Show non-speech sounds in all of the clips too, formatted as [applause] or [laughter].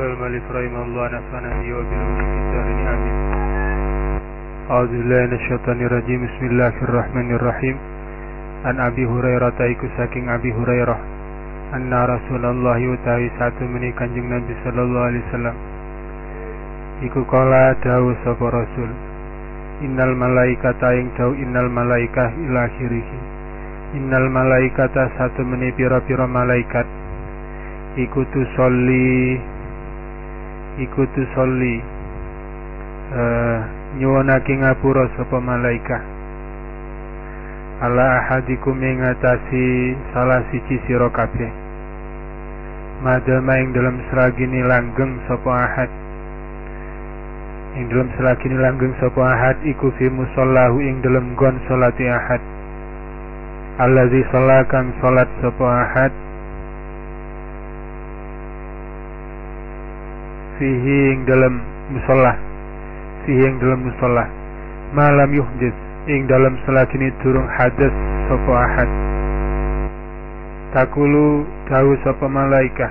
قال الملك رحمه الله نفعنا به وبرمه في الدارين آمين أعوذ بالله من الشيطان الرجيم بسم الله الرحمن الرحيم An Abi Hurairah taiku saking Abi Hurairah Anna Rasulullah utawi satu meni kanjeng Nabi sallallahu alaihi wasallam Iku kala dawu sapa Rasul Innal malaikata ing dawu innal malaikah ila akhirih Innal malaikata satu meni pira-pira malaikat Iku tu soli Iku tu soli uh, Nyuwunake ngapura sapa malaikah. Ala ahadikum mengatasi salah siji sira kabeh. Madama ing dalam selagini langgeng sapa ahad. Ing dalam selagini langgeng sapa ahad iku fi musallahu ing dalam gon salati ahad. Allazi salakan salat sapa ahad fihi ing dalam musallah fihi ing dalam musallah malam yuhdis ing dalam selagini durung hadas sapa ahad. Takulu dawu sapa malaika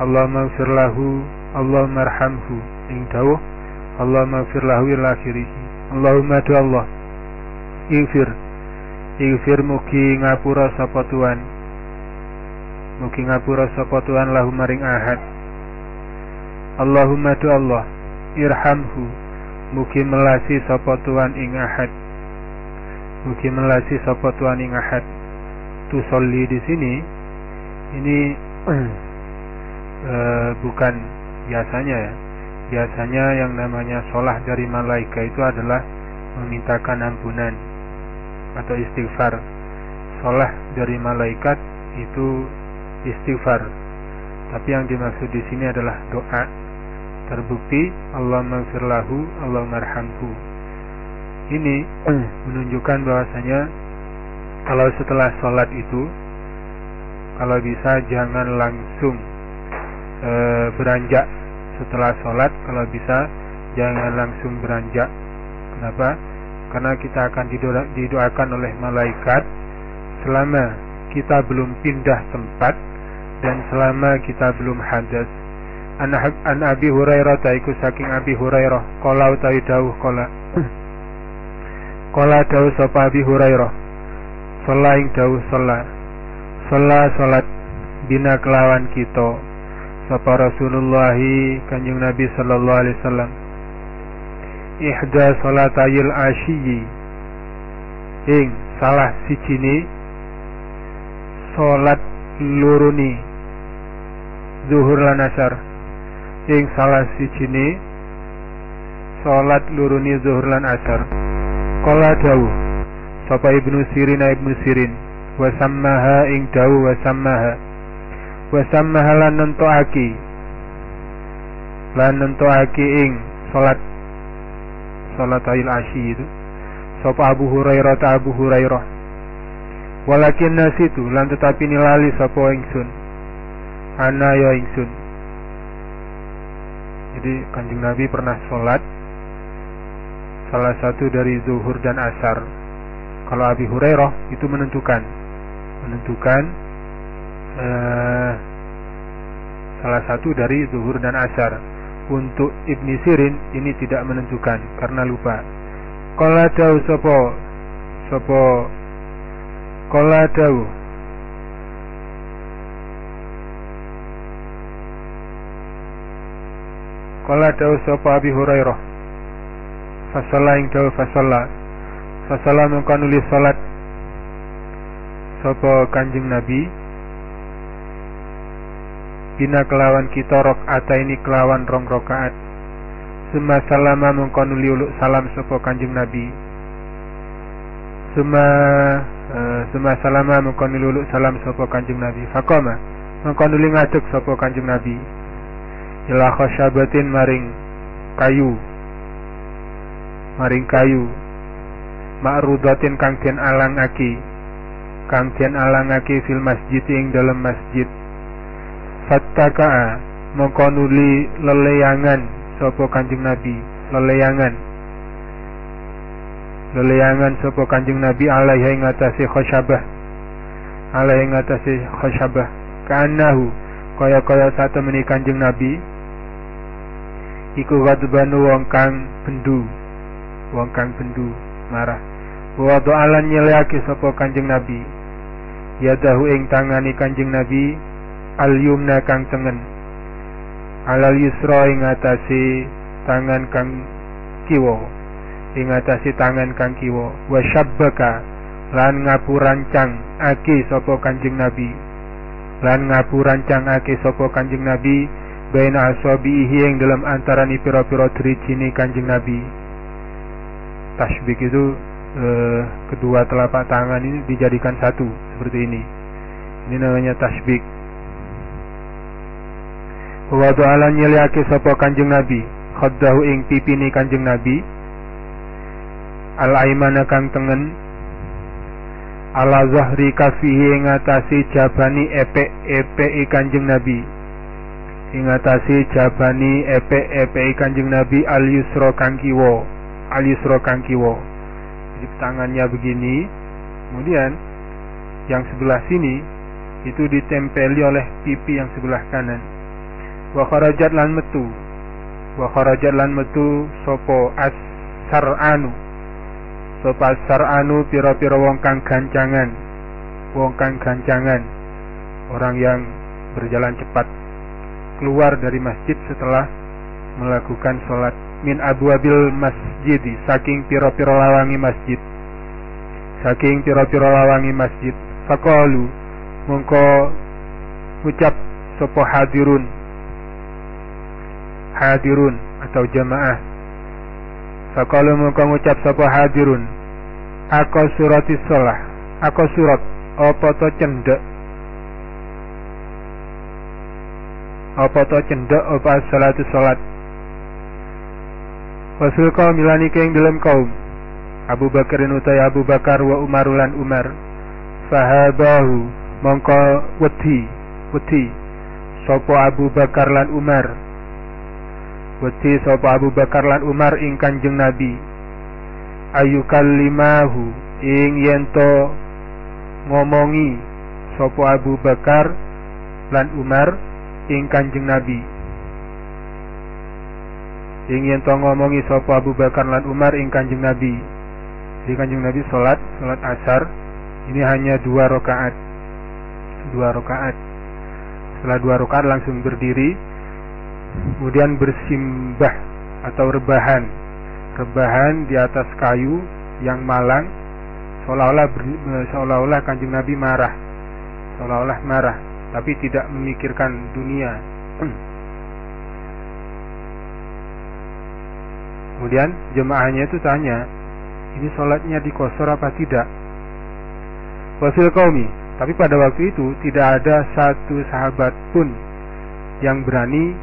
Allahumma gfir lahu Allahumma arhamhu. Ing dawuh Allahumma gfir lahu ila akhirih. Allahumma do Allah Ighfir. Ighfir mugi ngapura sapa Tuhan. Mugi ngapura sapa Tuhan lahu maring ahad Allahumma do Allah Irhamhu Mugi melasi sapa tuan ing ahad. Mugi melasi sapa tuan ing ahad. Tusolli di sini ini uh, [clears throat] bukan biasanya ya. Biasanya yang namanya sholah dari malaikat itu adalah memintakan ampunan atau istighfar. Sholah dari malaikat itu istighfar. Tapi yang dimaksud di sini adalah doa terbukti Allah maghfirlahu Allah marhamhu ini [clears throat] menunjukkan bahwasanya kalau setelah sholat itu kalau bisa jangan langsung e, beranjak setelah sholat. Kalau bisa jangan langsung beranjak. Kenapa? Karena kita akan didoakan oleh malaikat selama kita belum pindah tempat dan selama kita belum hadas an, an Abi Hurairah taiku saking Abi Hurairah. Kala utawi dawuh kala kala dawuh sapa Abi Hurairah. Salah ing dawuh salat. Salat salat bina kelawan kita. Sapa Rasulullah Kanjeng Nabi sallallahu alaihi wasallam. Ihda salatayil asyiyi. Ing salah sijine salat luruni zuhur lan asar ing salah sijine salat luruni zuhur lan asar. Kala dawu sapa ibnu sirin ibnu sirin wa sammaha ing dawu wa sammaha. Wa sammaha lan nentoaki lan nentoaki ing salat salat ail asyi sapa Abu Hurairah ta Abu Hurairah. Walakin nasitu lan tetapi nilali sapa ingsun. Ana ya ingsun jadi kanjeng Nabi pernah sholat salah satu dari zuhur dan asar. Kalau Abi Hurairah itu menentukan, menentukan uh, salah satu dari zuhur dan asar. Untuk Ibni Sirin ini tidak menentukan karena lupa. Kalau tahu sopo sopo Kalau tahu Kala dawu sapa Abi Hurairah. Fasalla ing dawu fasalla. Fasalla mengko nulis salat sapa Kanjeng Nabi bina kelawan kita rakaat ini kelawan rong rakaat. Suma salama mengko nuli uluk salam sapa Kanjeng Nabi. Suma uh, suma salama mengko nuli uluk salam sapa Kanjeng Nabi. Fakoma mengko nuli ngadeg sapa Kanjeng Nabi ila khasyabatin maring kayu. Maring kayu. Ma'rudatin kang den alangake. Kang den alangake fil masjid ing dalam masjid. Fattaka mongko nuli leleyangan sapa Kanjeng Nabi. Leleyangan. Leleyangan sapa Kanjeng Nabi alaihi ing khasyabah. Alaihi ing atase khasyabah. Kanahu kaya-kaya satemene Kanjeng Nabi. Iku ghadbanu wong kang bendu. Wong kang bendu marah. Wa alan nyeleake sapa Kanjeng Nabi. Yadahu ing tangani Kanjeng Nabi al yumna kang tengen. Alal yusra ing atase tangan kang kiwa. Ing atase tangan kang kiwa. Wa syabbaka lan ngapurancang ake sapa Kanjeng Nabi lan ake sapa Kanjeng Nabi baina asabihi ing dalam antarane pira-pira drijine Kanjeng Nabi. Tasbik itu eh, kedua telapak tangan ini dijadikan satu seperti ini. Ini namanya tasbik wa do'alan nyeliake sapa Kanjeng Nabi khaddahu ing pipini Kanjeng Nabi al aimana kang tengen ala zahri kafihi ngatasi jabani epek-epek kanjeng Nabi. Ingatasi jabani epek-epek kanjeng Nabi al yusro kang kiwo al yusro kang kiwo jadi tangannya begini. Kemudian yang sebelah sini itu ditempeli oleh pipi yang sebelah kanan. Wa kharajat lan metu. Wa kharajat lan metu sopo as sar'anu sopasar anu piro-piro wong kang gancangan wong kang gancangan orang yang berjalan cepat. Keluar dari masjid setelah melakukan sholat min abil masjid saking piro-piro lawangi masjid. Saking piro-piro lawangi masjid. Fakalu mongko ucap sopo hadirun. Hadirun atau jamaah Fakalu muka ngucap sapa hadirun? Ako surati sholah Ako surat. Apa to cendek Apa to cendek Apa salatu sholat Wasul kaum milani keng dalam kaum. Abu Bakarin utai Abu Bakar wa Umarulan Umar. Fahabahu. Mongko wedi. Wedi. Sopo Abu Bakar lan Umar wedi sapa Abu Bakar lan Umar ing Kanjeng Nabi. Ayu kalimahu ing yento ngomongi sapa Abu Bakar lan Umar ing Kanjeng Nabi. Ing yento ngomongi sapa Abu Bakar lan Umar ing Kanjeng Nabi. Di Kanjeng Nabi salat salat asar ini hanya dua rakaat. Dua rakaat. Setelah dua rakaat langsung berdiri kemudian bersimbah atau rebahan. Rebahan di atas kayu yang malang seolah-olah seolah-olah kanjeng Nabi marah. Seolah-olah marah tapi tidak memikirkan dunia. Kemudian jemaahnya itu tanya ini sholatnya di kosor apa tidak? Wasil kaumi tapi pada waktu itu tidak ada satu sahabat pun yang berani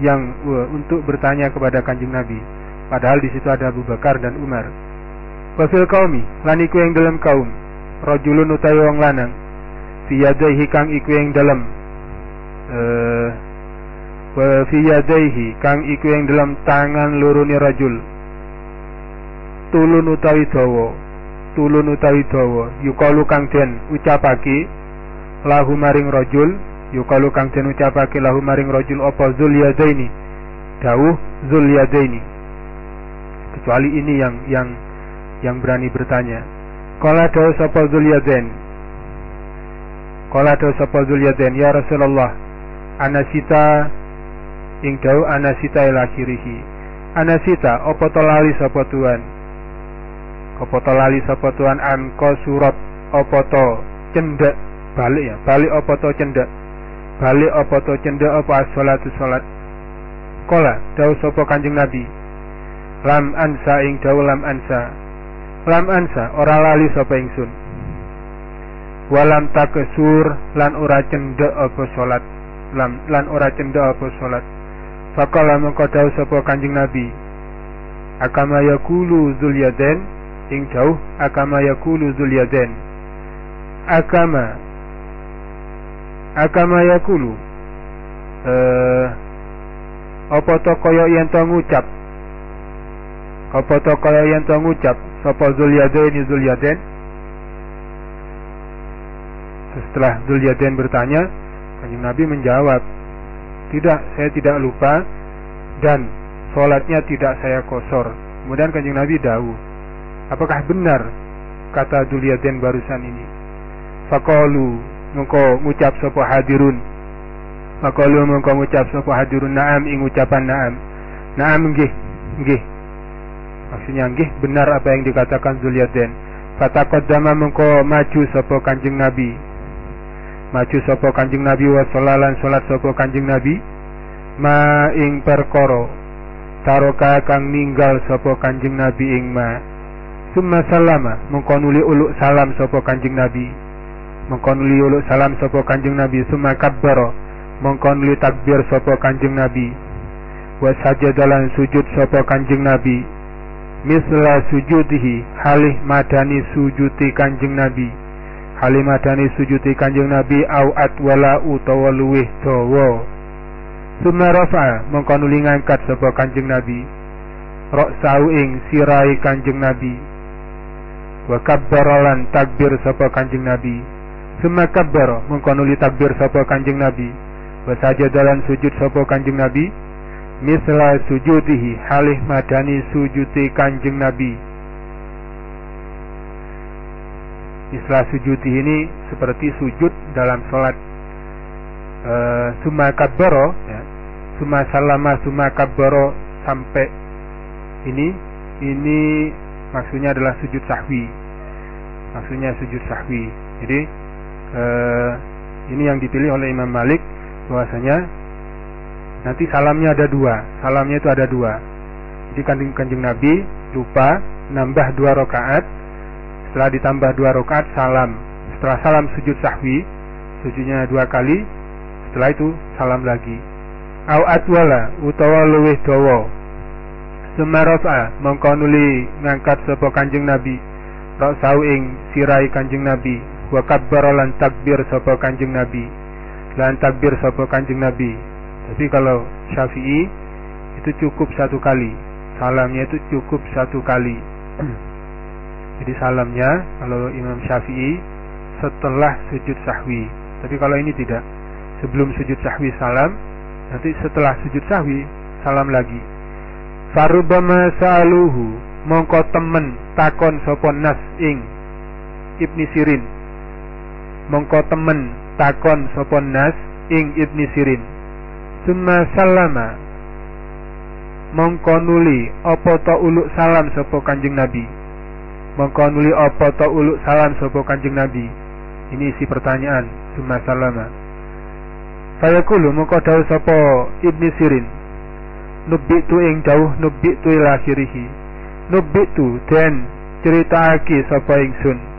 yang uh, untuk bertanya kepada kanjeng Nabi. Padahal di situ ada Abu Bakar dan Umar. Wafil kaumi, laniku yang dalam kaum, rojulun utawi wong lanang, fiyadaihi kang iku yang dalam, uh, wa kang iku yang dalam tangan luruni rajul, tulun utawi dawa, tulun utawi dawa, yukalu kang den ucapaki, lahu maring rajul, yukalu kang den ucapake lahu maring rajul apa zul yadaini dawuh zul yadaini kecuali ini yang yang yang berani bertanya Kala dawuh sapa zul yadain Kala dawuh sapa zul yadain ya Rasulullah anasita. Ing dawuh anasita ila anasita apa to lali sapa tuan? Apa to lali sapa tuan? An surat apa to cendek balik ya balik apa to cendek balik apa to cendek apa salatu salat. Kola dawuh sapa kanjeng nabi? Lam ansa ing dawuh lam ansa. Lam ansa ora lali sapa ingsun. Walam takesur lan ora cendek apa salat. Lam lan ora cendek apa salat. Fakala mengko dawuh sapa kanjeng nabi? Akama yakulu zulyaden ing dawuh akama yakulu zulyaden akama akama yakulu. Eh apa to kaya yen to ngucap? Apa to kaya yen to ngucap? Sapa Zulyadain Zulyadain setelah Zulyadain bertanya Kanjeng Nabi menjawab, tidak, saya tidak lupa dan sholatnya tidak saya kosor. Kemudian kanjeng Nabi dawu, apakah benar? kata Duliaden barusan ini? Fakolu mengko ngucap sopo hadirun. Fakolu mengko ngucap sopo hadirun naam ing ucapan naam. Naam nggih, nggih. Maksudnya nggih benar apa yang dikatakan Duliaden. Fatakodama mengko maju sopo kanjeng Nabi maju sapa Kanjeng Nabi wa sallalan salat sapa Kanjeng Nabi ma ing perkara taroka kang ninggal sapa Kanjeng Nabi ing ma summa salama mengko nuli uluk salam sapa Kanjeng Nabi mengko nuli uluk salam sapa Kanjeng Nabi summa kabbara. Mengko nuli takbir sapa Kanjeng Nabi. Wa sajadalan sujud sapa Kanjeng Nabi. Misla sujudihi halih madani sujuti Kanjeng Nabi. Halimadani sujuti kanjeng Nabi au atwala utawa luwih dawa. Summa rafa mongko nuli ngangkat sapa kanjeng Nabi. Rok sau ing sirai kanjeng Nabi. Wa kabbaralan takbir sapa kanjeng Nabi Summa kabbar mongko nuli takbir sapa kanjeng Nabi. Wa sajadalan sujud sapa kanjeng Nabi. Misla sujudihi halih madani sujuti kanjeng Nabi. Istilah sujud ini seperti sujud dalam sholat. E, Suma kabbaro ya. Suma salama suma kabbaro Sampai ini. Ini maksudnya adalah sujud sahwi. Maksudnya sujud sahwi. Jadi e, Ini yang dipilih oleh Imam Malik bahwasanya Nanti salamnya ada dua Salamnya itu ada dua. Jadi kanjeng, kanjeng Nabi lupa Nambah dua rakaat setelah ditambah dua rakaat salam. Setelah salam sujud sahwi sujudnya dua kali setelah itu salam lagi. Au atwala utawa luwih dawa. Sumarafa mongko nuli ngangkat sapa kanjeng nabi. Rasau ing sirai kanjeng nabi wa kabbara lan takbir sapa kanjeng nabi lan takbir sapa kanjeng nabi tapi kalau syafi'i itu cukup satu kali salamnya itu cukup satu kali [clears throat] Jadi salamnya kalau Imam Syafi'i setelah sujud sahwi. Tapi kalau ini tidak. Sebelum sujud sahwi salam, nanti setelah sujud sahwi salam lagi. Farubama sa'aluhu mongko temen takon sopon nas ing Ibni Sirin. Mongko temen takon sopon nas ing Ibni Sirin. Summa salama mongko nuli apa ta uluk salam sapa Kanjeng Nabi. Mongko nuli apa ta uluk salam sapa Kanjeng Nabi. Ini isi pertanyaan summa salama fayaqulu mongko dawuh sapa Ibni Sirin. Nubitu ing dawuh nubitu ila akhirih. Nubitu den critakake sapa ingsun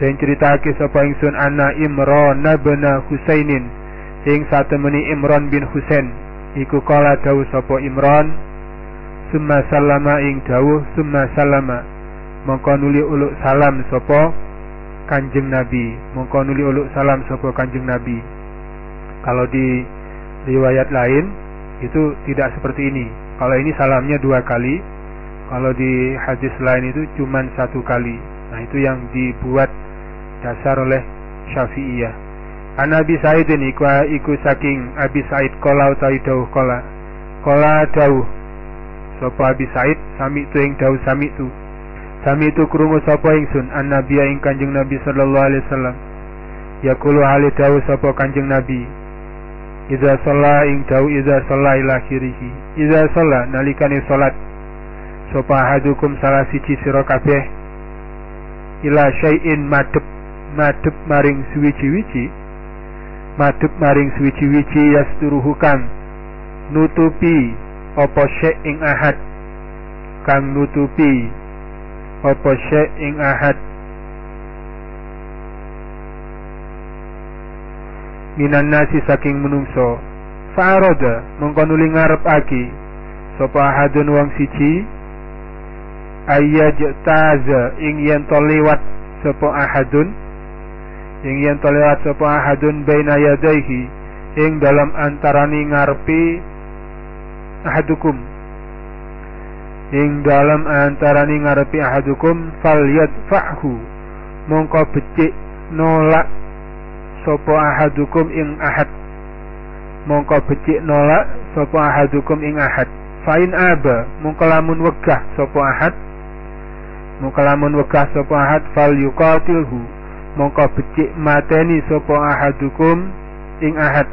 den critakake sapa ingsun ana Imran bin Husainin. Ing satemeni Imran bin Husain. Iku kala dawuh sapa Imran. Summa salama ing dawuh summa salama mongko nuli uluk salam sopo Kanjeng Nabi. Mongko nuli uluk salam sopo Kanjeng Nabi. Kalau di riwayat lain itu tidak seperti ini. Kalau ini salamnya dua kali kalau di hadis lain itu cuma satu kali. Nah itu yang dibuat dasar oleh Syafi'iyah. An Abi Sa'id iku, iku saking Abi Sa'id kola utawi dawuh kola. Kola dawuh. Sopo Abi Sa'id? Sami tu ing dawuh sami tu. Sami itu krungu sapa ingsun? An nabiya ing Kanjeng Nabi sallallahu alaihi wasallam. Yaqulu hali dawu sapa Kanjeng Nabi. Iza shalla ing dawu iza shalla ila akhirih. Iza shalla nalikane salat sapa hadukum salah siji sira kabeh. Ila syai'in madep madep maring suwiji-wiji madep maring suwiji-wiji yasturuhu kang nutupi apa syai' ing ahad. Kang nutupi apa syai' ing ahad. Minan nasi saking menungso fa'arada mongko nuli ngarepake sapa ahadun wong siji? Ayyaj taza ing yen to liwat ahadun ing yen to sapa ahadun baina yadaihi ing dalam antarani ngarepi ahadukum. Ing dalam antarani ngarepi ahadukum fal yadfa'hu mongko becik nolak sopo ahadukum ing ahad. Mongko becik nolak sapa ahadukum ing ahad. Fain aba mongko lamun wegah sapa ahad. Mongko lamun wegah sapa ahad fal yuqatilhu mongko becik mateni sapa ahadukum ing ahad.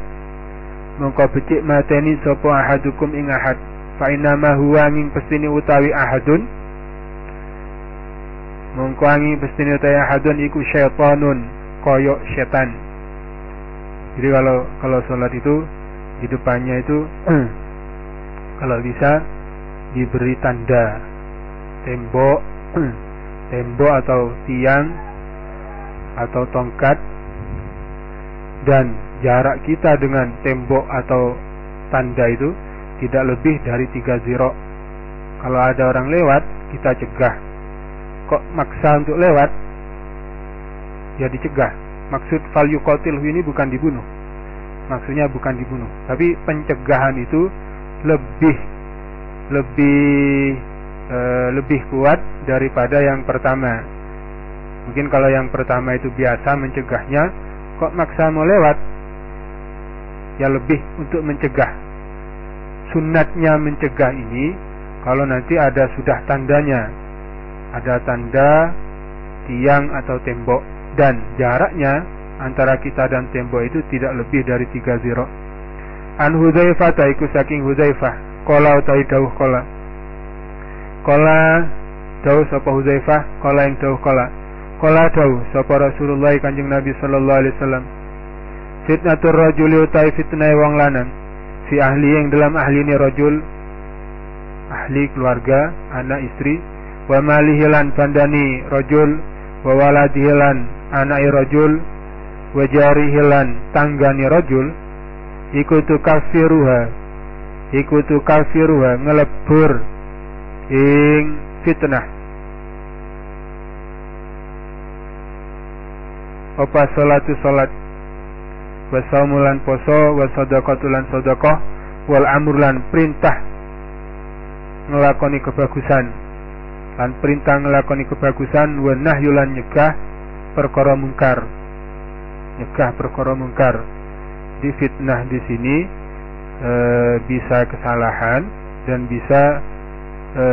Mongko becik mateni sapa ahadukum ing ahad. Fa inama huwa nging pestine utawi ahadun. Mongko angin pestine utawi ahadun iku syaitanun koyok setan. Jadi kalau kalau sholat itu di depannya itu [clears throat] kalau bisa diberi tanda. Tembok [clears throat] tembok atau tiang atau tongkat dan jarak kita dengan tembok atau tanda itu tidak lebih dari tiga zero kalau ada orang lewat kita cegah. Kok maksa untuk lewat? Ya dicegah. Maksud fal ini bukan dibunuh. Maksudnya bukan dibunuh. Tapi pencegahan itu lebih lebih e, lebih kuat daripada yang pertama mungkin kalau yang pertama itu biasa mencegahnya kok maksa mau lewat ya lebih untuk mencegah sunatnya mencegah ini kalau nanti ada sudah tandanya ada tanda tiang atau tembok dan jaraknya antara kita dan tembok itu tidak lebih dari tiga zero. An Hudzaifah taiku saking Hudzaifah, qala utai dawuh qala. Qala dawuh sapa Hudzaifah, qala yang dawuh qala. Qala dawuh sapa Rasulullah Kanjeng Nabi sallallahu alaihi wasallam. Fitnatur rajuli utai fitnah wong lanang. Fi ahli yang dalam ahli ini rajul ahli keluarga, anak istri, wa malihilan bandani rajul wa waladihilan anak rajul wajarihilan tanggani rajul. Ikutu kafiruha ikutu kafiruha ngelebur ing fitnah apa salatu salat? Wasaumulan poso wasadaqatulan sadaqah wal amrulan perintah ngelakoni kebagusan. Lan perintah ngelakoni kebagusan wa nahyulan nyegah perkara mungkar. Nyegah perkara mungkar. Di fitnah di sini e, bisa kesalahan dan bisa e,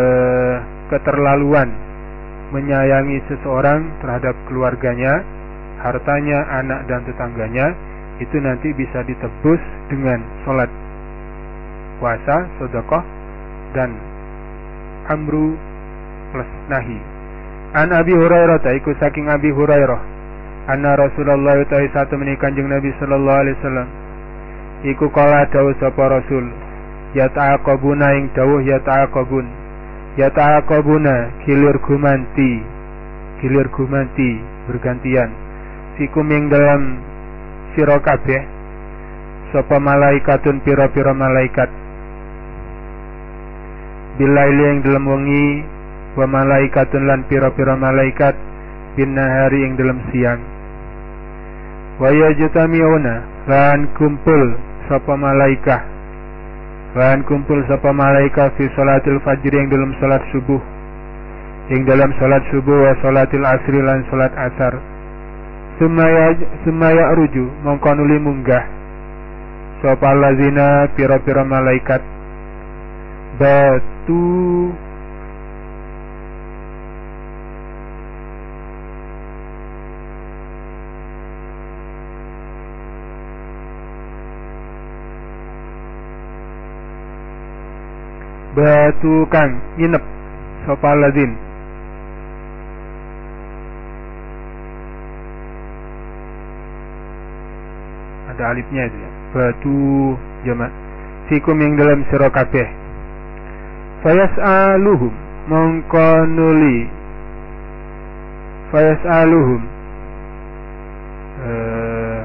keterlaluan menyayangi seseorang terhadap keluarganya, hartanya, anak dan tetangganya itu nanti bisa ditebus dengan sholat puasa, sodakoh dan amru plus nahi. An Abi Hurairah ikut saking Abi Hurairah. Anna Rasulullah utawi satu menika Kanjeng Nabi sallallahu alaihi wasallam. Iku kala dawuh sapa Rasul ya ta'aqabuna ing dawuh ya ta'aqabun ya ta'aqabuna gilir gumanti. Gilir gumanti bergantian fikum ing dalam sira kabeh. Sapa malaikatun pira-pira malaikat. Bilaili ing dalam wengi wa malaikatun lan pira-pira malaikat bin nahari ing dalam siang. Wa yajtami'una lan kumpul sapa malaikah. Lan kumpul sapa malaikah fi salatil fajr yang dalam salat subuh. Yang dalam salat subuh wa salatil asri lan salat asar sumaya sumaya ruju mongkonuli munggah. Sapa lazina pira-pira malaikat. Batu. Batu kang nginep sapa ladin ada alifnya itu ya. Batu jamak fikum yang dalam sira kabeh. Fayas'aluhum mongko nuli. Fayas'aluhum. Uh,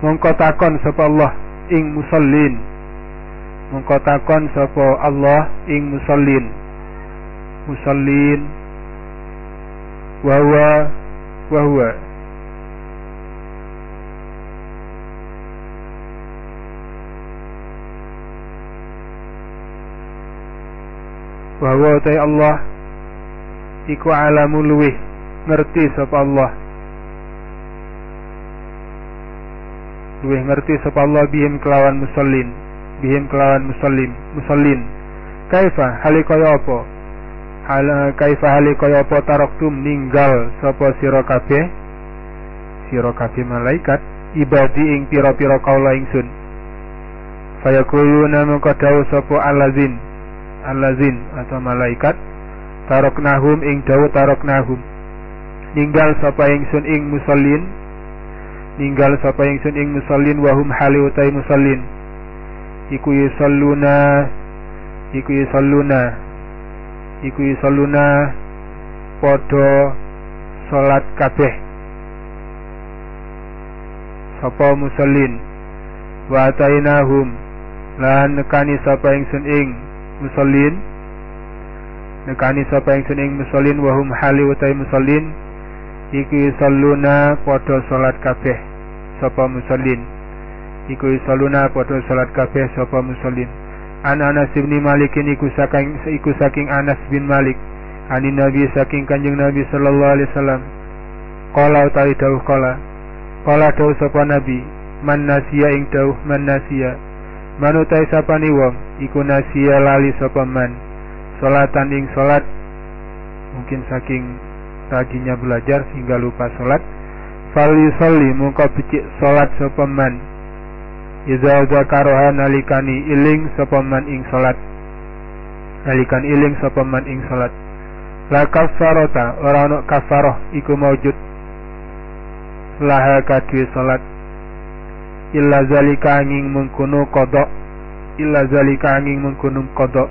mongko takon sapa Allah ing musallin. Mengko takon sapa Allah ing musallin. Musallin. Wa huwa wa huwa Allah iku alamul luwih ngerti sapa Allah. Luwih ngerti sapa Allah bihim kelawan musallin bihim kelawan muslim musallin. Kaifa hale apa? Hal kaifa hale kaya apa taraktum ninggal sapa sira kabeh? Sira kabeh malaikat ibadi ing pira-pira kaula ingsun. Fayaquluna maka dawuh sapa alazin alazin atau malaikat taroknahum ing dawuh taroknahum ninggal sapa ingsun ing musallin ninggal sapa ingsun ing musallin wahum hali utai musallin. Iku yusalluna iku yusalluna iku yusalluna padha salat kabeh. Sapa musallin? Wa atainahum lan nekani sapa ingsun ing musallin. Nekani sapa ingsun ing musallin wa hum hali utai musallin iku yusalluna padha salat kabeh sapa musallin. Iku saluna padha salat kabeh sapa musallin. An Anas bin Malik iku saking iku saking Anas bin Malik. Ani Nabi saking Kanjeng Nabi sallallahu alaihi wasallam. Qala utawi dawuh qala. Qala dawuh sapa Nabi man nasiya ing dawuh man nasiya manutai sapani wong iku nasiya lali sapa man. Salatan ing salat mungkin saking tajinya belajar sehingga lupa salat. Fal yusalli mungko becik salat sapa man. Iza zakaroha nalikani iling sopaman ing salat. Nalikan iling sopaman ing salat. La kafarota ora ono kafaroh iku maujud Laha kadwi salat Illa zalika angin mengkuno kodok. Illa zalika angin mengkuno kodok.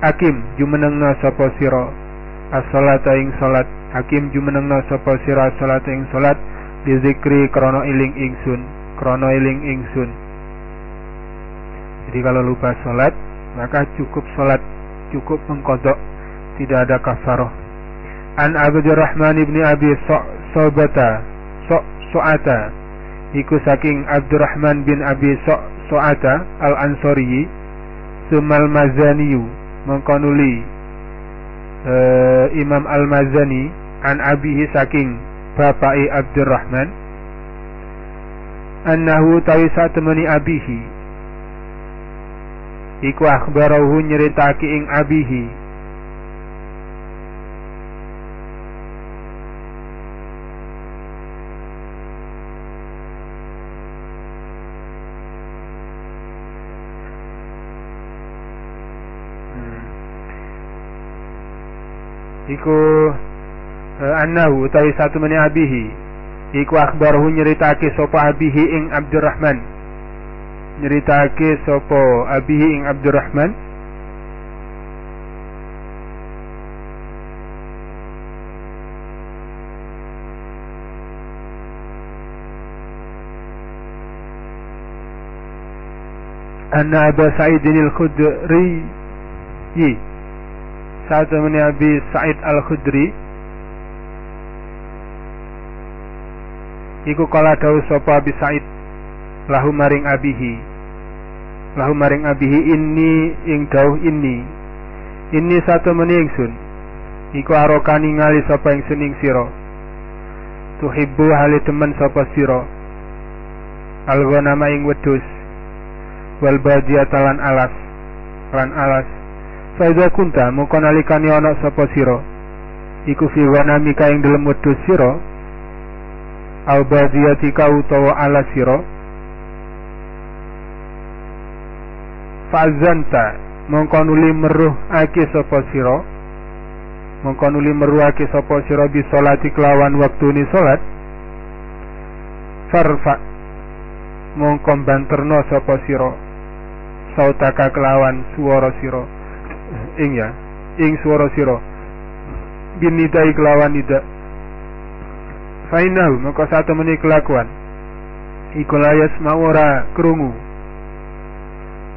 Hakim jumenengna sapa sira? As-salata ing salat. Hakim jumenengna sapa sira? As-salata ing salat. Dizikri krono iling ingsun. Krono iling ingsun. Jadi kalau lupa sholat, maka cukup sholat, cukup mengkodok, tidak ada kafaroh. An Abdurrahman ibni Abi Sobata, So So'ata, iku saking Abdurrahman bin Abi So So'ata al Ansori, Sumal Mazaniyu, mengkonuli uh, Imam Al Mazani, an abihi saking bapai Abdurrahman, annahu tawi temani abihi iku akhbarahu nyeritake ing abihi iku uh, annahu utawi satu meni abihi. Iku akhbarahu nyeritake sapa abihi ing Abdurrahman. Nyeritake sopo abihi ing Abdurrahman. Anna Abu Sa'id al-Khudri saat temannya Abi Sa'id al-Khudri iku kala dawuh sapa Abi Sa'id lahu maring abihi lahu maring abihi inni ing dawuh inni inni satu meni ingsun iku arokani ngali sapa ingsun ing sira tuhibbu hali temen sapa sira alghanama ing wedhus wal badiyata lan alas lan alas Faiza kunta mongko nalikane ana sapa sira iku fi wanamika ing dalem wedhus sira al badiyatika utawa alas sira fazanta mongko nuli meruh ake sapa sira mongko nuli meruh ake sapa sira bi salati kelawan waktune salat farfa mongko banterno sapa sira sautaka kelawan suara sira ing ya. Ing suara sira. Binidai kelawan ida. Fainahu maka satu menit kelakuan. Iku layas mawara krungu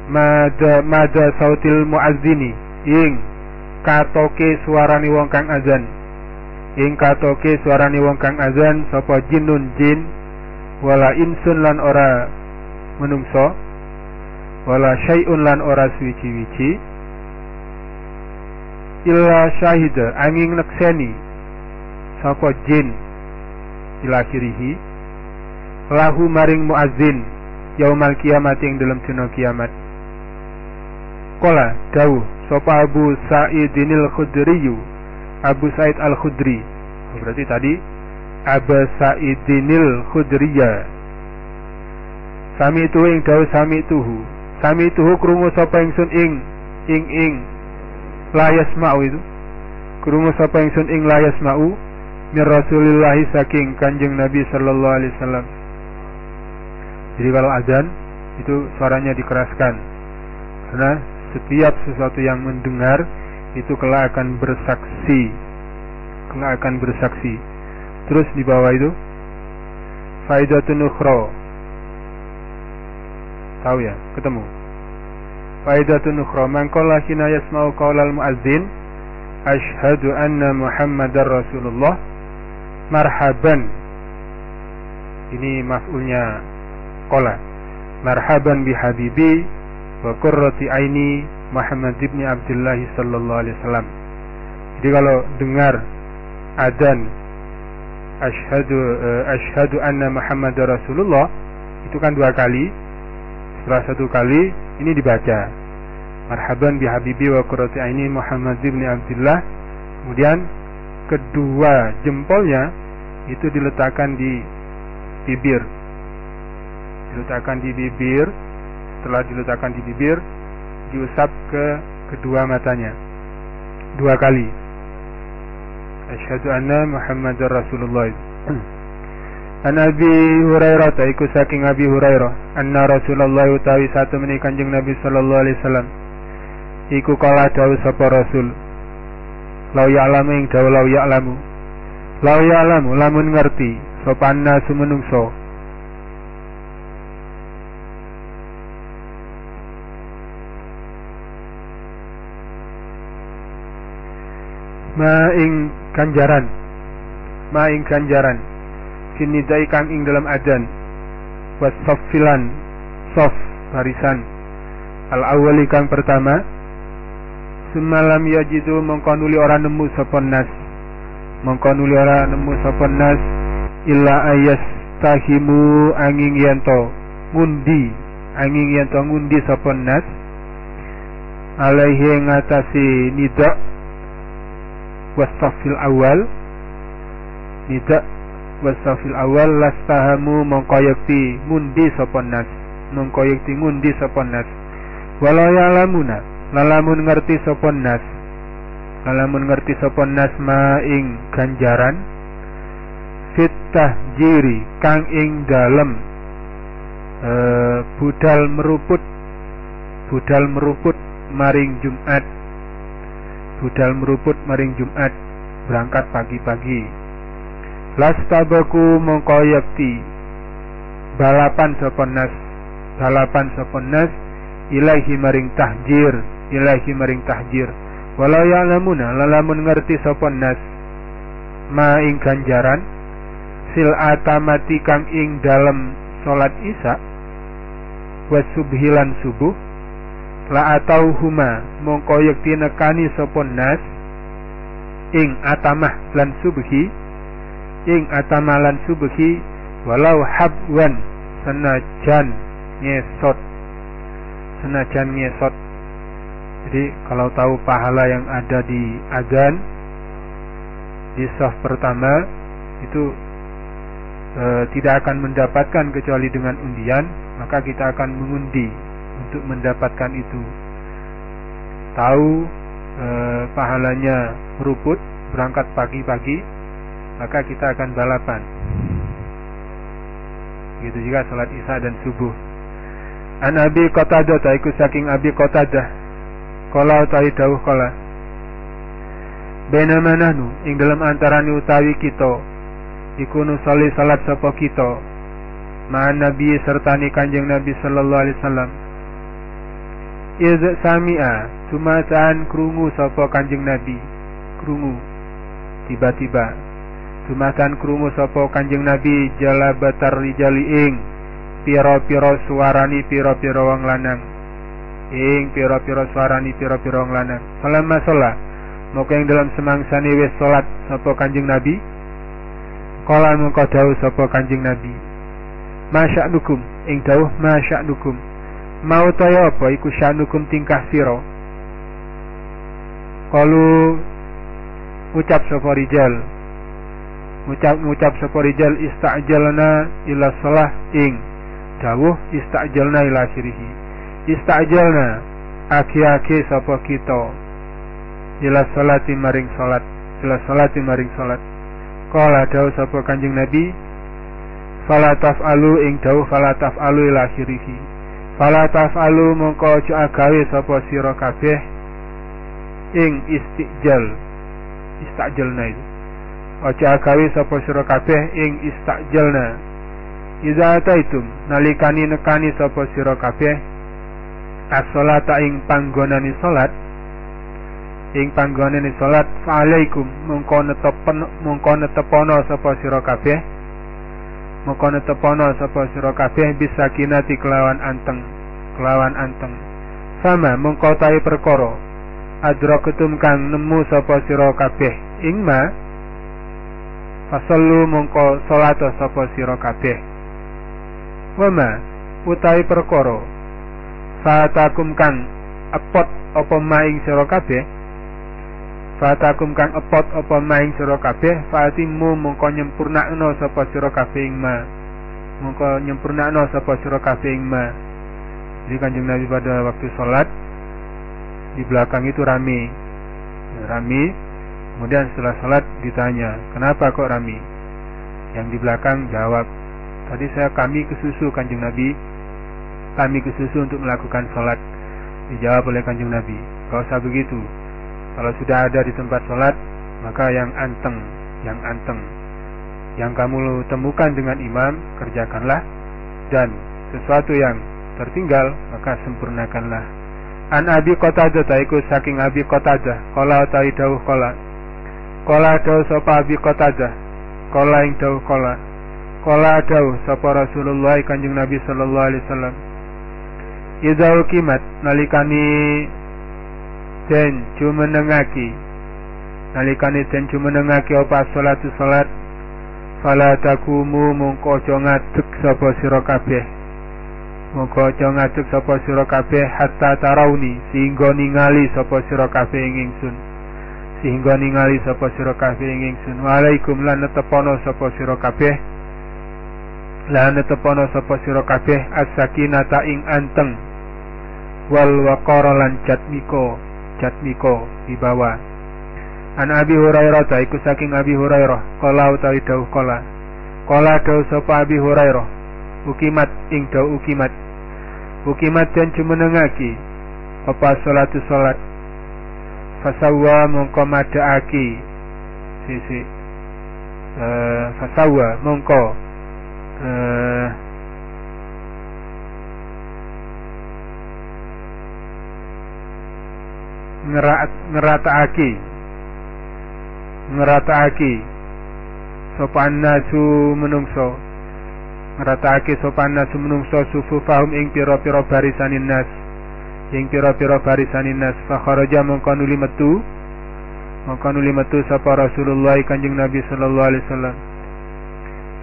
mada mada sautil muazzini. Ing katoke suarani wong kang azan. Ing katoke suarani wong kang azan sapa jinnun jin? Wala insun lan ora menungso. Wala syai'un lan ora suci-wici illa syahida angin nekseni sapa jin? Ila kirihi lahu maring muazzin yaumal kiamat yang dalam dina kiamat. Kola dawuh sapa Abu Sa'idinil Khudriyu? Abu Sa'id Al-Khudri. Oh, berarti tadi Abu Sa'idinil Khudriya. Sami tuhu ing dawuh sami tuhu. Sami tuhu krungu sapa ingsun ing ing ing layas mau itu. Krungu sapa ingsun ing layas mau mir Rasulillah saking Kanjeng Nabi sallallahu alaihi wasallam. Jadi kalau azan itu suaranya dikeraskan. Karena setiap sesuatu yang mendengar itu kelak akan bersaksi. Kelak akan bersaksi. Terus di bawah itu faidatun ukhra. Tahu ya? Ketemu faidatun ukhra. Man qala hina yasma'u qaulal muadzin asyhadu anna muhammadar rasulullah. Marhaban. Ini maf'ulnya qala. Marhaban bi habibi wa qurrati aini Muhammad ibn Abdullah sallallahu alaihi wasallam. Jadi kalau dengar adzan asyhadu uh, asyhadu anna Muhammadar Rasulullah itu kan dua kali. Setelah satu kali ini dibaca. Marhaban bi habibi wa qurrati aini Muhammad ibn Abdullah. Kemudian kedua jempolnya itu diletakkan di bibir. Diletakkan di bibir. Setelah diletakkan di bibir diusap ke kedua matanya. Dua kali. Asyhadu anna muhammadar rasulullah [clears throat] An Abi Hurairah taiku saking Abi Hurairah anna Rasulullah utawi satu menika Kanjeng Nabi sallallahu alaihi wasallam iku kala dawuh sapa Rasul lau ya'lamu ing dawuh lau ya'lamu. Lau ya'lamu lamun ngerti sapa nasu menungso maing ganjaran maing ganjaran kinidai kang ing dalam adan wasofilan sof barisan. Al awali kang pertama semalam yajidu mengkonuli orang nemu sopon nas. Mengkonuli orang nemu sopon nas illa ayas tahimu angin yanto ngundi angin yanto ngundi sopon nas. Alaihi ngatasi nidok wasafil awal. Tidak wasafil awal lastahamu mengkoyekti ngundi sopan nas. Mengkoyekti ngundi sopan nas. Walau lamuna lalamun ngerti sopan nas. Lalamun ngerti sopan nas maing ganjaran. Fitah jiri kang ing dalem e, budal meruput. Budal meruput maring Jumat. Budal meruput maring Jumat berangkat pagi-pagi lastabaku mengkoyakti balapan soponas balapan soponas ilahi maring tahjir ilahi maring tahjir. Walau ya'lamuna lalamun ngerti soponas ma ing ganjaran sil atamati kang ing dalam salat isya wasubhilan subuh la atau huma mongko yekti nekani ing atamah lan subhi ing atamah lan subhi walau habwan senajan ngesot. Senajan ngesot. Jadi kalau tahu pahala yang ada di azan di saf pertama itu e, tidak akan mendapatkan kecuali dengan undian maka kita akan mengundi untuk mendapatkan itu. Tahu e, pahalanya meruput berangkat pagi-pagi maka kita akan balapan. Gitu juga salat isya dan subuh. An abi qatadah taiku saking abi qatadah. Kala utawi dawuh kala bena manahnu ing dalam antarane utawi kita iku nusalli salat sapa kita ma nabi sertani kanjeng nabi sallallahu alaihi wasallam. Iz sami'a Sumataan krungu sapa kanjeng Nabi. Krungu. Tiba-tiba Sumataan krungu sapa kanjeng Nabi Jala batar rijali ing Piro-piro suarani piro-piro wang lanang. Ing piro-piro suarani piro-piro wang lanang. Selama sholat Moga yang dalam semangsani wis sholat Sapa kanjeng Nabi. Kolan mengkodau sapa kanjeng Nabi. Masya'nukum ing dawuh masya'nukum mau taya apa? Iku sya'nukum tingkah sira? Kalu ucap sapa rijal ucap ucap sapa rijal istajalna ila salah ing. Dawuh istajalna ila sirihi. Istajalna aki-aki sapa kita ila salati maring salat ila salati maring salat kala dawuh sapa kanjeng nabi fala taf'alu ing dawuh fala taf'alu ila akhirih fala taf'alu mongko aja agawe sapa sira kabeh ing istijal istajalna itu aja agawe sapa sira kabeh ing istajalna Iza ataitum nalikani nekani sapa sira kabeh. As-salata ing panggonane salat. Ing panggonane salat fa'alaikum mongko netepen mongko netepono sapa sira kabeh. Maka netepono sapa sira kabeh bisa kinati kelawan anteng kelawan anteng. Sama mengko tai perkara. Adrakatum kang nemu sapa sira kabeh. Ing ma fasallu mengko salat sapa sira kabeh. Wama utawi perkara fatakum kang epot apa maing sira kabeh. Fatakum kang epot apa maing sira kabeh fatimu mongko nyempurnakno sapa sira kabeh ing ma. Mongko nyempurnakno sapa sira kabeh ing ma. Jadi kanjeng Nabi pada waktu sholat di belakang itu rame. Rame kemudian setelah sholat ditanya kenapa kok rame yang di belakang jawab tadi saya kami kesusu kanjeng Nabi. Kami kesusu untuk melakukan sholat dijawab oleh kanjeng Nabi gak usah begitu. Kalau sudah ada di tempat sholat, maka yang anteng, yang anteng, yang kamu temukan dengan imam, kerjakanlah, dan sesuatu yang tertinggal, maka sempurnakanlah. An Abi Qatadah taiku saking Abi Qatadah, kala tai dawuh Kala dawuh sapa Abi Qatadah, kala ing dawuh kala. Kala dawuh sapa Rasulullah Kanjeng Nabi sallallahu alaihi wasallam. Idza ukimat nalikani den jumenengake. Nalikane den jumenengake apa? Salatu salat. Fala takumu mongko aja ngadeg sapa sira kabeh. Mongko aja ngadeg sapa sira kabeh hatta tarauni sehingga ningali sapa sira kabeh ing ingsun sehingga ningali sapa sira kabeh ing ingsun waalaikum. Lan tepono sapa sira kabeh. Lan tepono sapa sira kabeh. As-sakinata ing anteng. Wal waqara lan jatmiko jatmiko dibawa An Abi Hurairah ta iku saking Abi Hurairah. Kala utawi dawuh kala kala dawuh sapa Abi Hurairah. Ukimat ing dawuh ukimat. Ukimat dan jumenengake. Apa salatu salat fasawa mongko madaaki sisi. Uh, fasawa mongko. Uh, ngerataake ngerataake sopan nasu menungso. Ngerataake sopan nasu menungso sufufahum ing pira-pira barisanin nas ing pira-pira barisanin nas. Fa kharaja mongko nuli metu. Mongko nuli metu sapa Rasulullah Kanjeng Nabi sallallahu alaihi wasallam.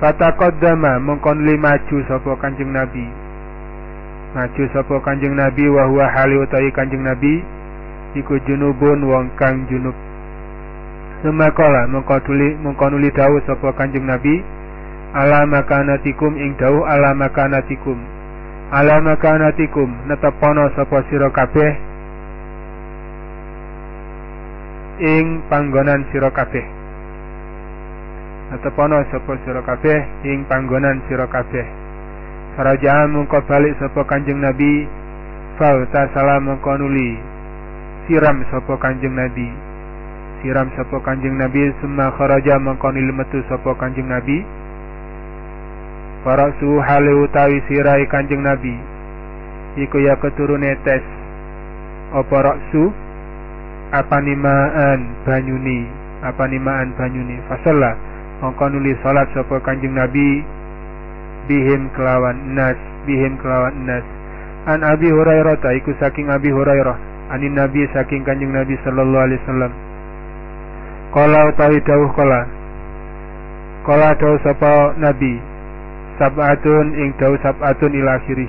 Fataqaddama mongko nuli maju sapa Kanjeng Nabi. Maju sapa Kanjeng Nabi wa huwa hali utawi Kanjeng Nabi. Iku junubun wong kang junub. Semakola mengko tuli mengko nuli dawuh sapa Kanjeng Nabi. Ala makanatikum ing dawuh ala makanatikum ala makanatikum. Netepono sapa sira kabeh. Ing panggonan sira kabeh. Netepono sapa sira kabeh. Ing panggonan sira kabeh. Sarajaan mengko balik sapa Kanjeng Nabi. Fal salam mengko nuli. Siram sapa Kanjeng Nabi. Siram sapa Kanjeng Nabi. Summa kharaja mangkoni metu sapa Kanjeng Nabi para su hale utawi sirai Kanjeng Nabi. Iku ya keturune tes. Apa raksu apa nimaan banyuni apa nimaan banyuni fasalla. Mongko nuli salat sapa Kanjeng Nabi. Bihim kelawan nas. Bihim kelawan nas. An Abi Hurairah ta iku saking Abi Hurairah. Anin nabi saking kanjeng nabi sallallahu alaihi wasallam. Kala utawi dawuh kala. Kala dawuh sapa nabi sab'atun ing dawu sab'atun ila akhirih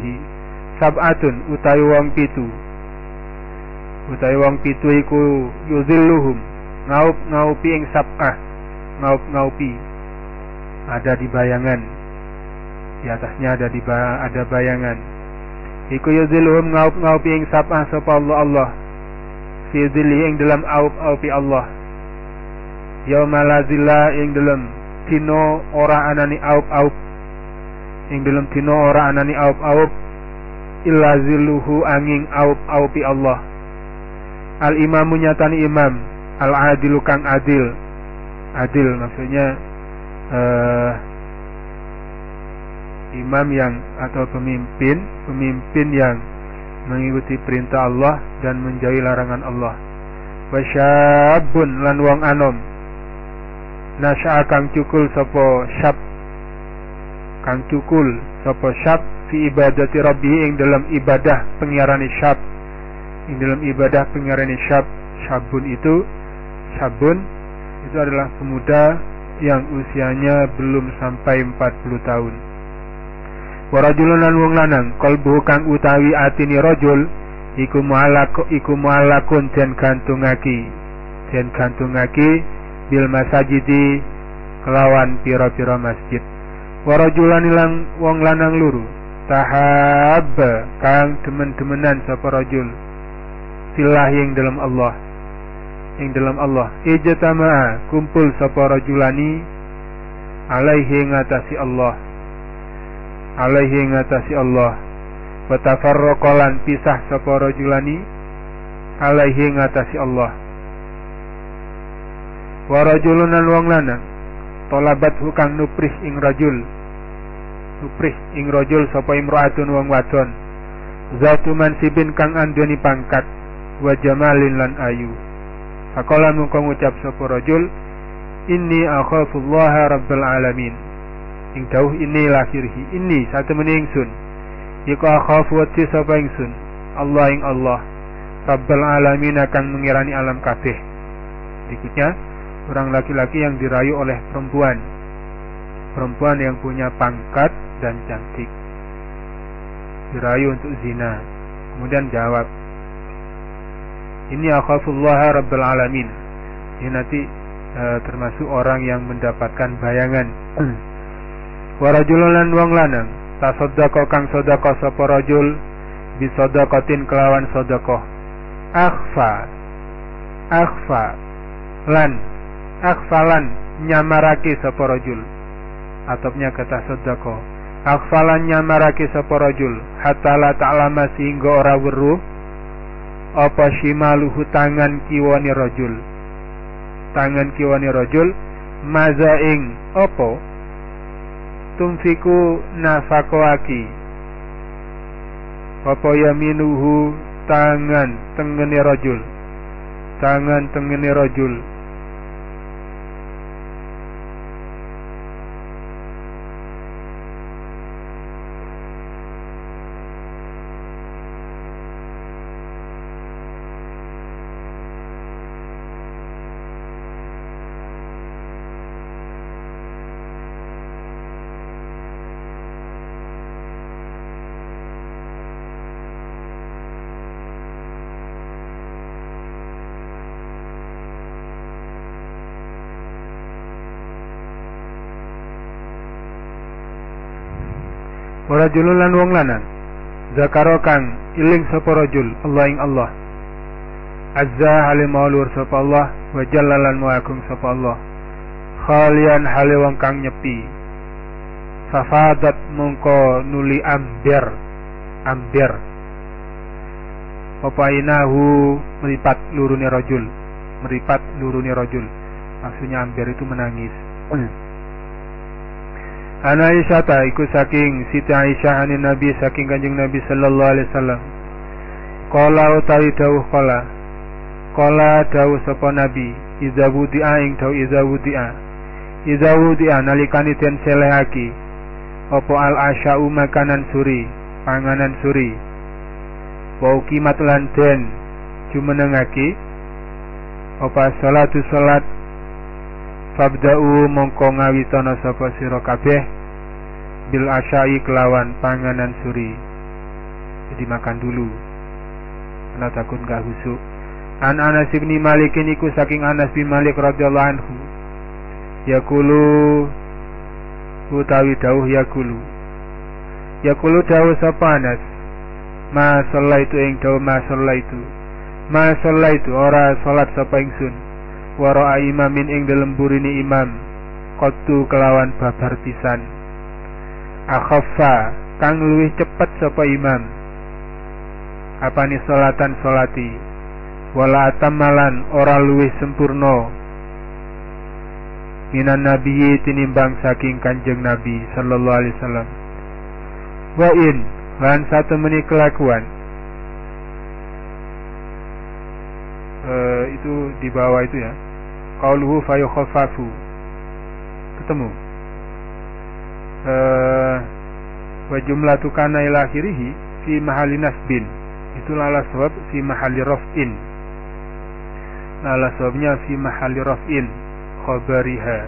sab'atun utawi wong pitu. Utawi wong pitu iku yuzilluhum ngaup ngaupi ing sab'ah ngaup ngaupi ada di bayangan. Di atasnya ada di ba ada bayangan. Iku yuzilluhum ngaup ngaupi ing sab'ah sapa Allah Allah. Fi ing dalam aup aupi Allah. Yauma la zilla ing dalam dino ora anani aup aup ing dalam dino ora anani aup aup illa zilluhu angin aup aupi Allah. Al imamu nyatani imam al adilu kang adil. Adil maksudnya uh, imam yang atau pemimpin pemimpin yang mengikuti perintah Allah dan menjauhi larangan Allah. Wasyabun lan wong anom. Nasya kang cukul sopo syab kang cukul. Sopo syab fi ibadati rabbi ing dalam ibadah pengiarani syab ing dalam ibadah pengiarani syab syabun itu syabun itu adalah pemuda yang usianya belum sampai 40 tahun. Warajulun lan wong lanang kalbu kang utawi atini rajul iku mu'allaq iku mu'allaqun den gantungake den gantungake bil masajidi kelawan pira-pira masjid warajulan ilang wong lanang luru. Tahab kang demen-demenan sapa rajul. Filah yang dalam Allah. Yang dalam Allah. Ijtama'a kumpul sapa rajulani. Alaihi ngatasi Allah. Alaihi ngatasi Allah. Wa tafarraqalan pisah sapa rajulani. Alaihi ngatasi Allah. Wa rajulun wong lanang tolabat hukang nuprih ing rajul. Nuprih ing rajul sapa imraatun wong wadon. Zatu mansibin kang andoni pangkat. Wa jamalin lan ayu. Faqala mungko ngucap sapa rajul inni akhafullaha rabbal alamin. Ing dawuh ini lahirhi ini satu meningsun iku akhafu wati sapa ingsun? Allah ing Allah. Rabbal alamin akan mengirani alam kabeh. Berikutnya orang laki-laki yang dirayu oleh perempuan. Perempuan yang punya pangkat dan cantik. Dirayu untuk zina. Kemudian jawab ini akhafullah rabbal alamin. Ini nanti e, termasuk orang yang mendapatkan bayangan. [clears throat] Warajululan wong lanang. Tasoddaqo kang sodako sapa rajul bisodakotin kelawan sodako akhfa. Akhfa. Lan akhfalan nyamarake sapa rajul. Atopnya kata sodako akhfalan nyamarake sapa rajul hatta la ta'lama sehingga ora weruh apa shimaluhu tangan kiwani rajul. Tangan kiwani rajul maza ing apa? Tumfiku nafakoaki apa yaminuhu tangan tengene rajul? Tangan tengene rajul Warajulun lan wong lanang. Zakaro kang iling sapa rajul Allah ing Allah. Azza halim maulur sapa Allah wa jallalan agung sapa Allah. Khalian hale wong kang nyepi. Safadat mungko nuli amber amber. Papainahu meripat lurune rajul. Meripat lurune rajul. Maksudnya amber itu menangis An Aisyah ta iku saking Siti Aisyah anin Nabi saking Kanjeng Nabi sallallahu alaihi wasallam. Qala utawi dawuh qala. Qala dawuh sapa Nabi, iza wudi'a ing dawuh iza wudi'a. Iza wudi'a nalikani den selehaki. Apa al asya'u makanan suri, panganan suri. Wa ukimat lan den jumenengake. Apa salatu salat Fabda'u mongko ngawitana sapa sira kabeh. Bil asyai kelawan panganan suri. Jadi makan dulu. Karena takut gak husuk. An Anas bin Malik iku saking Anas bin Malik radhiyallahu anhu. Yakulu utawi dawuh yakulu yakulu dawuh sapa Anas? Ma itu ing dawuh ma itu ma itu ora salat sapa ingsun wara imamin ing dalem burine imam qattu kelawan babar pisan. Akhaffa kang luwih cepet sapa imam. Apani salatan salati? Wala atamalan ora luwih sempurna. Minan nabiyyi tinimbang saking kanjeng nabi sallallahu alaihi wasallam. Wa in lan satu menit kelakuan. Uh, itu di bawah itu ya qauluhu fayukhaffafu ketemu. Uh, wa jumlatu kana ila akhirih fi mahalli nasbin. Itu lala sebab fi mahalli raf'in. Lala sebabnya fi mahalli raf'in. Khabariha.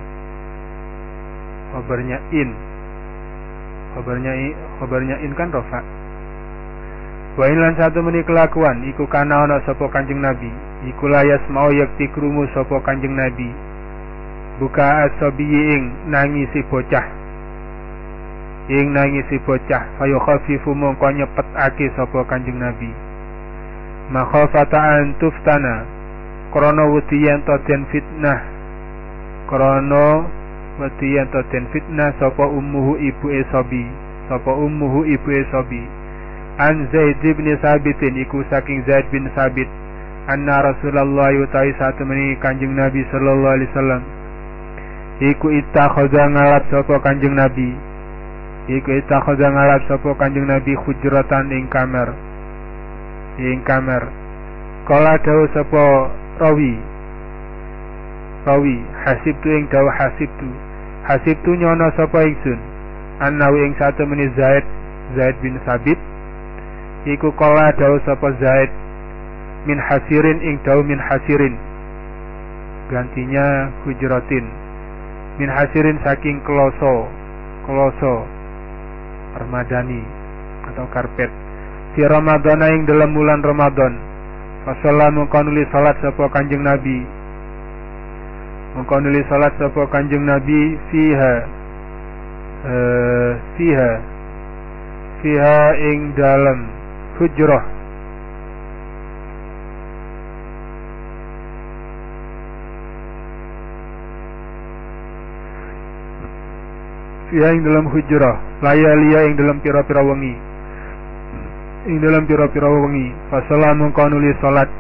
Khabarnya in. Khabarnya khabarnya in kan rafa. Wa lan satu meni kelakuan iku kana ana sapa Kanjeng Nabi, iku layas mau yakti krungu sapa Kanjeng Nabi. Buka asabiyi ing nangisi bocah. Ing nangisi bocah, fayo khafifu mongko nyepetake sapa Kanjeng Nabi. Makhafata an tuftana krana wedi yen fitnah. Krana wedi yen fitnah sapa ummuhu ibu esobi, sapa ummuhu ibu esobi an Zaid bin Sabit iku saking Zaid bin Sabit anna Rasulullah utawi satu meni Kanjeng Nabi sallallahu alaihi wasallam. Iku ittakhadha ngalap sapa Kanjeng Nabi. Iku ittakhadha ngalap sapa Kanjeng Nabi hujratan ing kamar. Ing kamar. Kala dawuh sapa rawi? Rawi hasib tu ing dawuh hasib tu hasib tu nyono sapa ingsun? Anna ing satu meni Zaid Zaid bin Sabit. Iku kala dawu sapa Zaid min hasirin ing dawu min hasirin. Gantinya hujratin. Min hasirin saking kloso kloso permadani atau karpet. Di Ramadan ing dalam bulan Ramadan Fasallah mengkonuli salat sapa kanjeng Nabi. Mengkonuli salat sapa kanjeng Nabi fiha uh, fiha fiha ing dalam hujrah Fiha ing dalam hujrah Layaliya ing dalam pira-pira wengi. Ing dalam pira-pira wengi. Fasalah mengkonuli salat.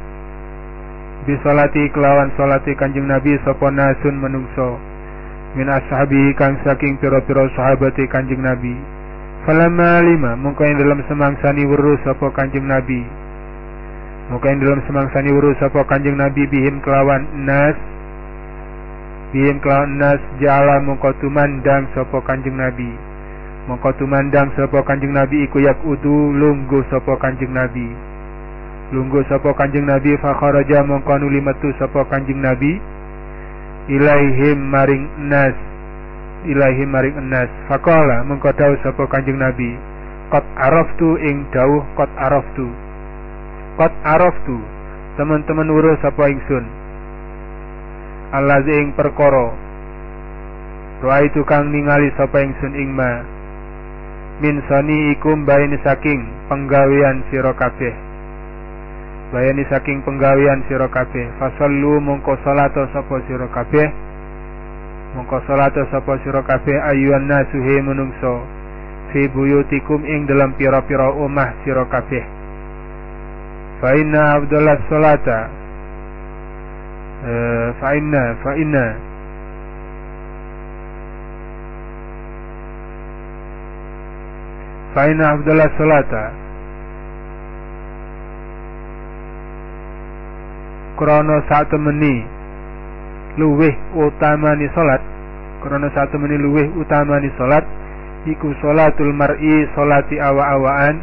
Bisalati kelawan salati kanjeng Nabi Sopo nasun menungso. Min ashabi kang saking pira-pira sahabati kanjeng Nabi. Falamma lima mungko yang dalam semangsani weru sapa Kanjeng Nabi. Mungko yang dalam semangsani weru sapa Kanjeng Nabi bihim kelawan nas bihim kelawan nas jala mungko tumandang sapa Kanjeng Nabi. Mungko tumandang sapa Kanjeng Nabi iku yak udu lungguh sapa Kanjeng Nabi. Lungguh sapa Kanjeng Nabi fa kharaja mungko nuli metu sapa Kanjeng Nabi. Ilaihim maring nas. Ilahi maring enas faqala mengko dawuh sapa kanjeng nabi qad araftu ing dawuh qad araftu. Qad araftu teman-teman weruh sapa ingsun allazi ing perkara. Roa itu kang ningali sapa ingsun ing ma. Min sani bayani saking penggawean sira kabeh. Bayani saking penggawean sira kabeh. Fasallu mongko salata sapa sira kabeh. Mongko salata sapa sira kabeh ayuhan nasu he menungso. Fi buyutikum ing dalam pira-pira omah sira kabeh. Fa inna afdalas salata inna fa inna. Afdalas salata. Krono saat temeni luweh utamani salat. Karena satu meni luweh utamani salat. Iku salatul mar'i salati awa-awaan.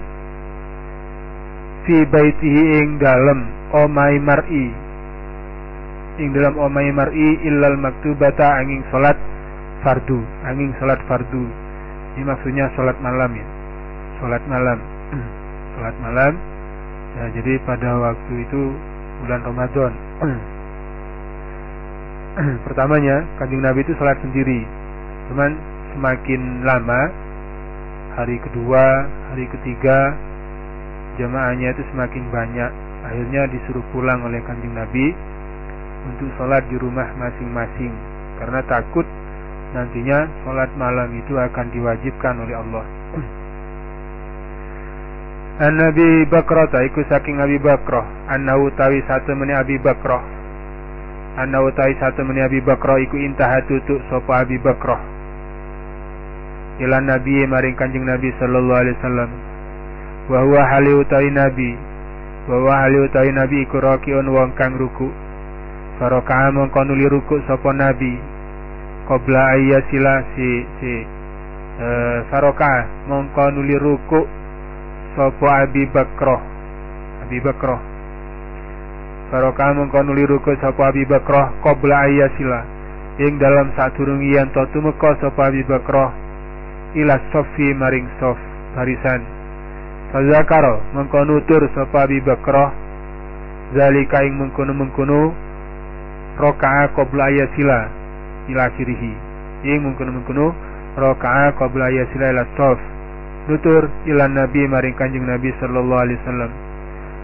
Fi baitihi ing dalem omai mar'i ing dalam omai mar'i illal maktubata angin salat fardu angin salat fardu Ini maksudnya sholat malam ya. Sholat malam. [clears throat] sholat malam. Ya, jadi pada waktu itu bulan Ramadan. [clears throat] Pertamanya, kanjeng Nabi itu sholat sendiri. Cuman semakin lama, hari kedua, hari ketiga, jamaahnya itu semakin banyak. Akhirnya disuruh pulang oleh kanjeng Nabi untuk sholat di rumah masing-masing. Karena takut nantinya sholat malam itu akan diwajibkan oleh Allah. [clears throat] An Nabi Bakrah iku saking Nabi Bakrah. Annahu tawi satu meni Abi Bakrah. Annahu tawi satu meni Abi Bakrah iku intah tutuk sapa Abi Bakrah. Ila Nabi maring Kanjeng Nabi sallallahu alaihi wasallam. Wa huwa hali Nabi. Wa huwa hali Nabi iku rakiun wong kang ruku Faraka mongko nuli ruku sapa Nabi qabla ayyasila si si uh, Faroka mongko nuli ruku sapa Abi Bakroh Abi Bakroh Barokah mengko nuli ruku sapa Abi Bakroh qabla ayasila ing dalam sadurunge yen to tumeka sapa Abi Bakroh ila sofi maring sof barisan. Fazakaro mengko nutur sapa Abi Bakroh zalika ing mengkono-mengkono raka'a qabla ayasila ila akhirih ing mengkono-mengkono raka'a qabla ayasila ila sof nutur ilan nabi maring kanjeng nabi sallallahu alaihi wasallam.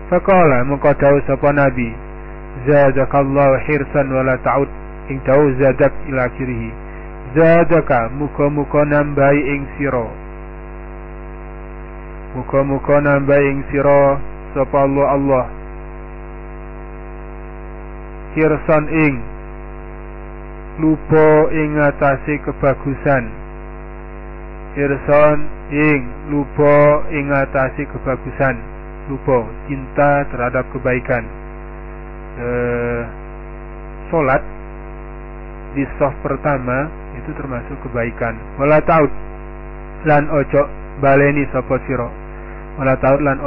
Faqala mengko dawuh sapa nabi zadakallahu hirsan wala ta'ud. Ing dawuh zadak ila akhirih zadaka muka-muka nambahi ing sira. Muka-muka nambahi ing sira sapa Allah Allah hirsan ing. Lupa ing atase kebagusan. Irson ing. Lupa ing atasi kebagusan. Lupa cinta terhadap kebaikan. E, solat di soft pertama itu termasuk kebaikan. Wala taud lan ojo baleni sapa sira. Wala lan